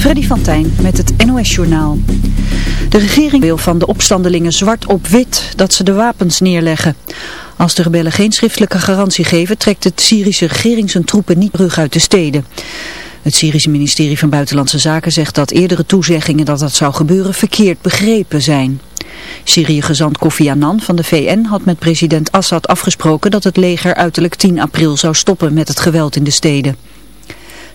Freddy van Tijn met het NOS-journaal. De regering wil van de opstandelingen zwart op wit dat ze de wapens neerleggen. Als de rebellen geen schriftelijke garantie geven, trekt de Syrische regering zijn troepen niet terug uit de steden. Het Syrische ministerie van Buitenlandse Zaken zegt dat eerdere toezeggingen dat dat zou gebeuren verkeerd begrepen zijn. Syrië-gezant Kofi Annan van de VN had met president Assad afgesproken dat het leger uiterlijk 10 april zou stoppen met het geweld in de steden.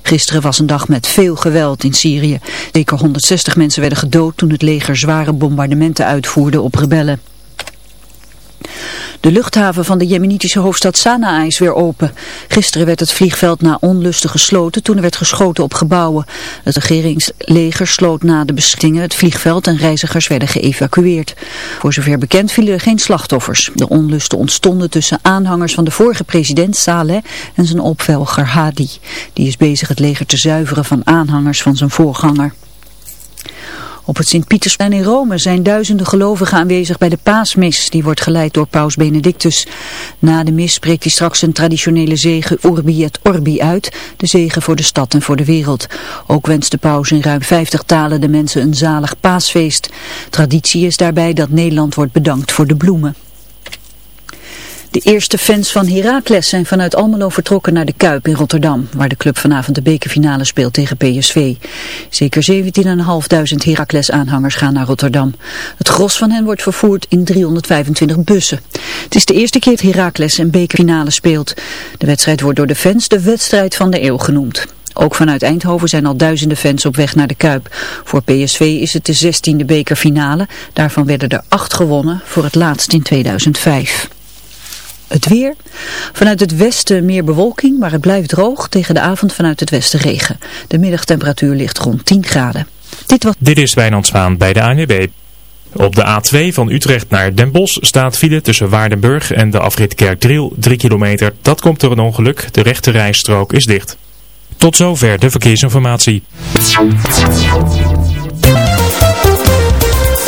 Gisteren was een dag met veel geweld in Syrië. Zeker 160 mensen werden gedood toen het leger zware bombardementen uitvoerde op rebellen. De luchthaven van de jemenitische hoofdstad Sanaa is weer open. Gisteren werd het vliegveld na onlusten gesloten toen er werd geschoten op gebouwen. Het regeringsleger sloot na de beschietingen het vliegveld en reizigers werden geëvacueerd. Voor zover bekend vielen er geen slachtoffers. De onlusten ontstonden tussen aanhangers van de vorige president Saleh en zijn opvelger Hadi. Die is bezig het leger te zuiveren van aanhangers van zijn voorganger. Op het Sint-Pietersplein in Rome zijn duizenden gelovigen aanwezig bij de paasmis. Die wordt geleid door paus Benedictus. Na de mis spreekt hij straks een traditionele zegen Urbi et Orbi uit. De zegen voor de stad en voor de wereld. Ook wenst de paus in ruim 50 talen de mensen een zalig paasfeest. Traditie is daarbij dat Nederland wordt bedankt voor de bloemen. De eerste fans van Heracles zijn vanuit Almelo vertrokken naar de Kuip in Rotterdam, waar de club vanavond de bekerfinale speelt tegen PSV. Zeker 17.500 Heracles-aanhangers gaan naar Rotterdam. Het gros van hen wordt vervoerd in 325 bussen. Het is de eerste keer dat Heracles een bekerfinale speelt. De wedstrijd wordt door de fans de wedstrijd van de eeuw genoemd. Ook vanuit Eindhoven zijn al duizenden fans op weg naar de Kuip. Voor PSV is het de 16e bekerfinale. Daarvan werden er acht gewonnen, voor het laatst in 2005. Het weer. Vanuit het westen meer bewolking, maar het blijft droog. Tegen de avond vanuit het westen regen. De middagtemperatuur ligt rond 10 graden. Dit, was... Dit is Wijnand Zwaan bij de ANWB. Op de A2 van Utrecht naar Den Bosch staat file tussen Waardenburg en de afrit Kerkdriel 3 kilometer. Dat komt door een ongeluk. De rechte rijstrook is dicht. Tot zover de verkeersinformatie.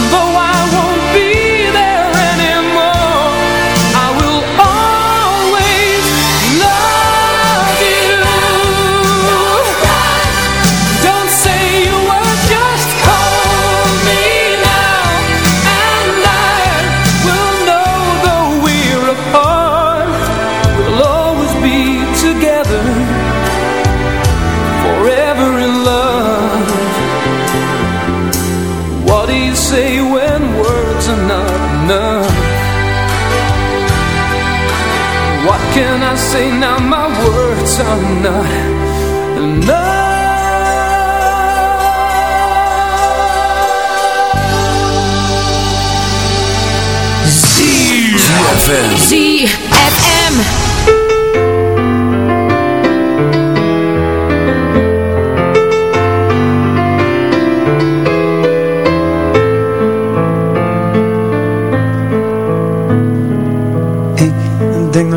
I'm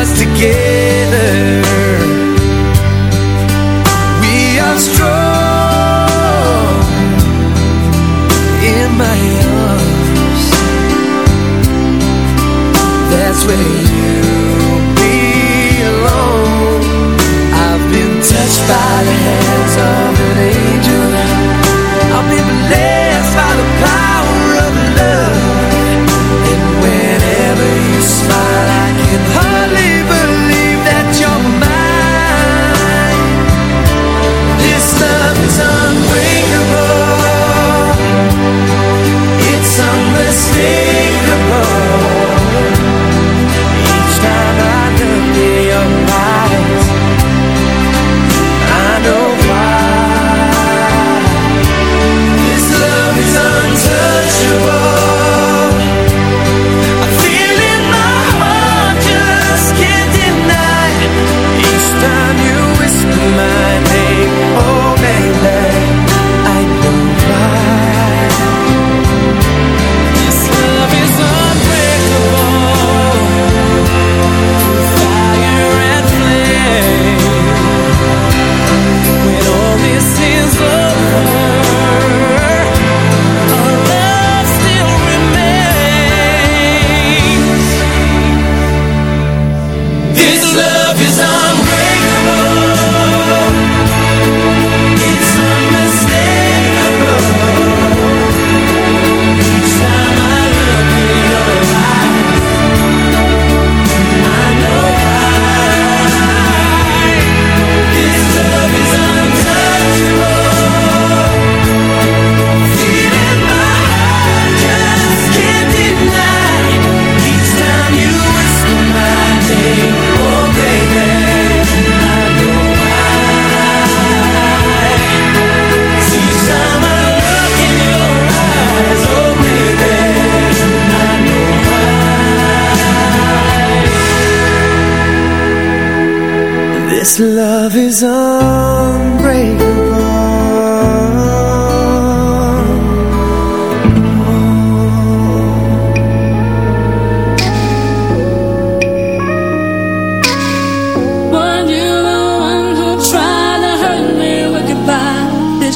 us together. We are strong In my arms. That's where you belong. I've been touched by the hands of an angel.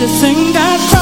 to think I cried.